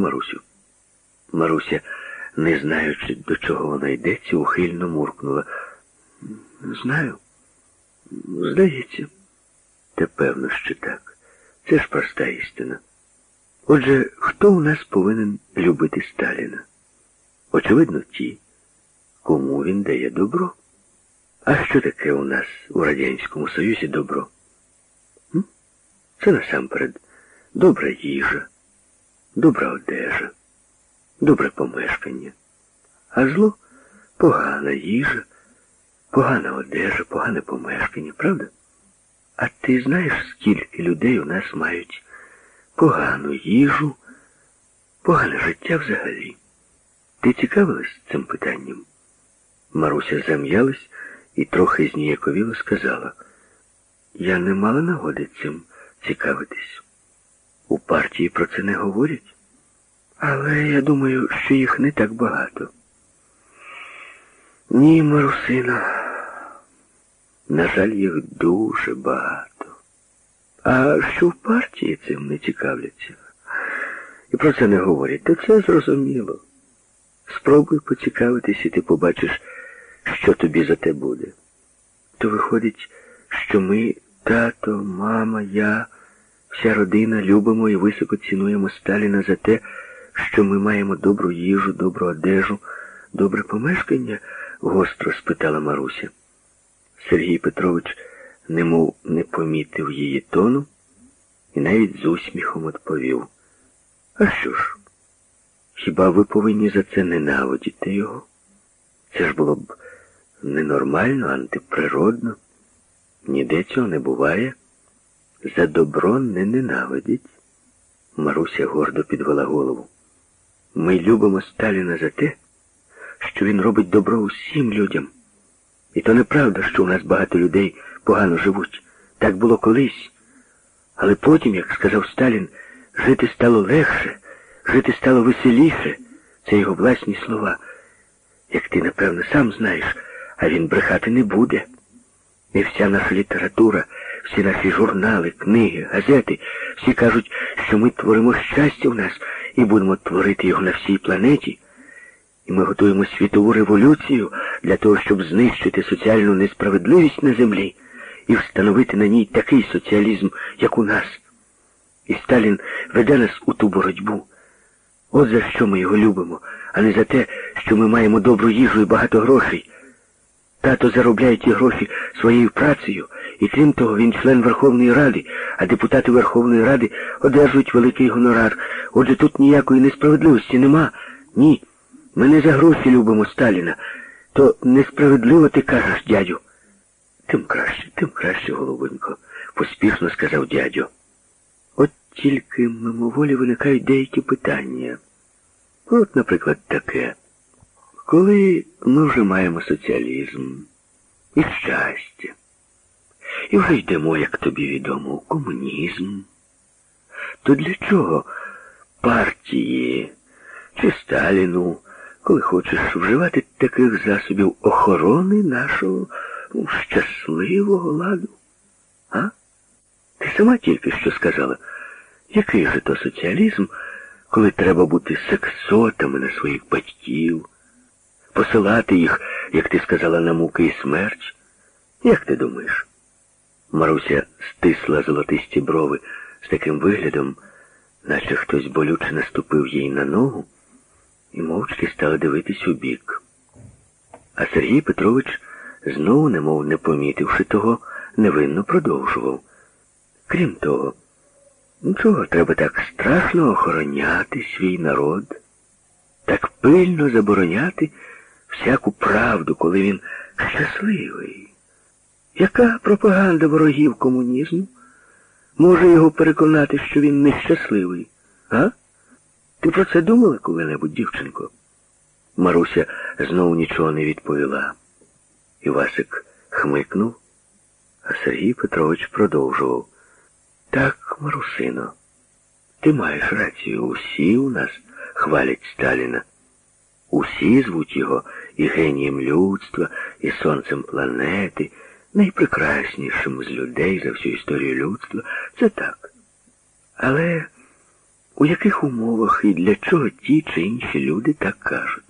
Марусю? Маруся, не знаючи, до чого вона йдеться, ухильно муркнула. Знаю. Здається. Та певно, що так. Це ж проста істина. Отже, хто у нас повинен любити Сталіна? Очевидно, ті, кому він дає добро. А що таке у нас у Радянському Союзі добро? Це насамперед добра їжа, добра одежа, добре помешкання. А зло погана їжа, погана одежа, погане помешкання, правда? А ти знаєш, скільки людей у нас мають погану їжу, погане життя взагалі? Ти цікавилась цим питанням? Маруся зам'ялась і трохи зніяковіло сказала, я не мала нагоди цим цікавитись. У партії про це не говорять. Але я думаю, що їх не так багато. Ні, Марусина, на жаль, їх дуже багато. А що в партії цим не цікавляться? І про це не говорять, то це зрозуміло. Спробуй поцікавитись, і ти побачиш, що тобі за те буде. То виходить, що ми, тато, мама, я, вся родина любимо і високо цінуємо Сталіна за те, що ми маємо добру їжу, добру одежу, добре помешкання? гостро спитала Маруся. Сергій Петрович немов не помітив її тону і навіть з усміхом відповів. А що ж? Хіба ви повинні за це ненавидіти його? Це ж було б ненормально, антиприродно. Ніде цього не буває. За добро не ненавидять. Маруся гордо підвела голову. Ми любимо Сталіна за те, що він робить добро усім людям. І то неправда, що у нас багато людей погано живуть. Так було колись. Але потім, як сказав Сталін, жити стало легше, жити стало веселіше. Це його власні слова. Як ти, напевно, сам знаєш, а він брехати не буде. І вся наша література, всі наші журнали, книги, газети, всі кажуть, що ми творимо щастя в нас і будемо творити його на всій планеті. І ми готуємо світову революцію для того, щоб знищити соціальну несправедливість на землі і встановити на ній такий соціалізм, як у нас. І Сталін веде нас у ту боротьбу. От за що ми його любимо, а не за те, що ми маємо добру їжу і багато грошей. Тато заробляє ті гроші своєю працею, і крім того, він член Верховної Ради, а депутати Верховної Ради одержують великий гонорар. Отже, тут ніякої несправедливості нема. Ні. Ми не за гроші любимо Сталіна. То несправедливо ти кажеш, дядю. Тим краще, тим краще, голубонько, поспішно сказав дядю. От тільки мимоволі виникають деякі питання. От, наприклад, таке. Коли ми вже маємо соціалізм і щастя, і вже йдемо, як тобі відомо, у комунізм, то для чого партії чи Сталіну, коли хочеш вживати таких засобів охорони нашого ну, щасливого ладу? А? Ти сама тільки що сказала, який же то соціалізм, коли треба бути сексотами на своїх батьків? посилати їх, як ти сказала, на муки і смерть? Як ти думаєш? Маруся стисла золотисті брови з таким виглядом, наче хтось болюче наступив їй на ногу, і мовчки стала дивитись у бік. А Сергій Петрович, знову, немов не помітивши того, невинно продовжував. Крім того, нічого треба так страшно охороняти свій народ, так пильно забороняти всяку правду, коли він щасливий. Яка пропаганда ворогів комунізму може його переконати, що він нещасливий? А? Ти про це думала коли-небудь, дівчинко? Маруся знову нічого не відповіла. Івасик хмикнув, а Сергій Петрович продовжував. Так, Марусино, ти маєш рацію, усі у нас хвалять Сталіна. Усі звуть його і генієм людства, і сонцем планети, найпрекраснішим з людей за всю історію людства. Це так. Але у яких умовах і для чого ті чи інші люди так кажуть.